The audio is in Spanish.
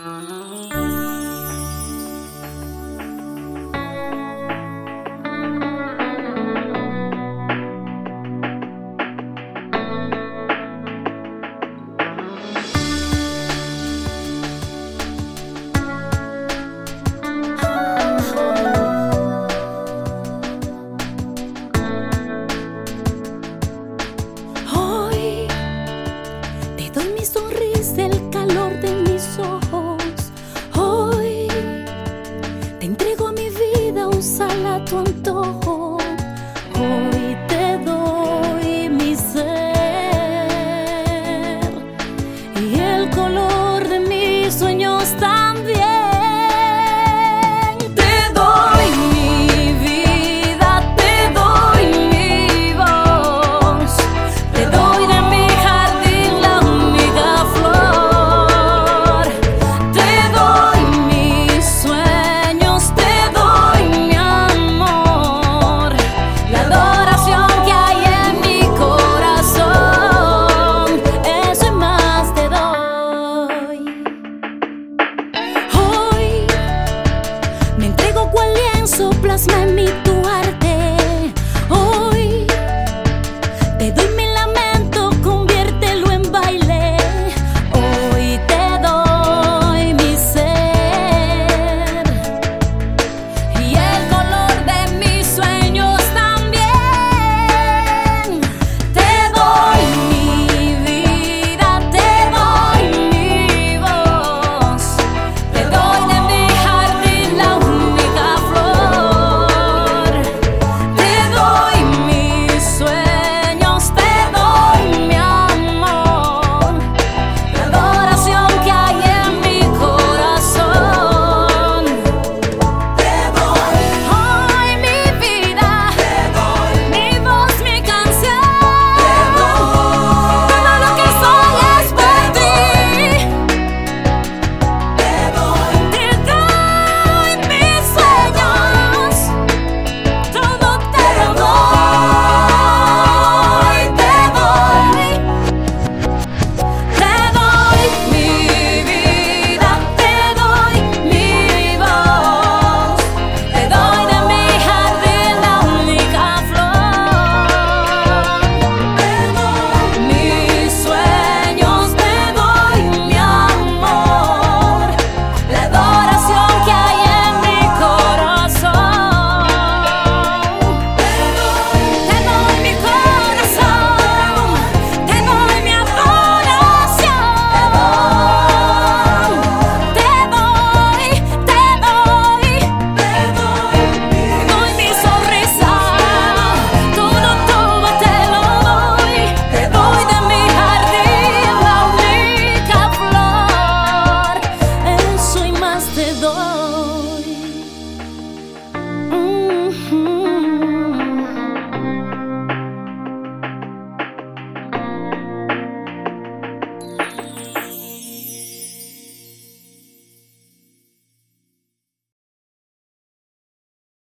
Hoy te doy mi sonrisa el vida, úsala a tu antojo. Hoy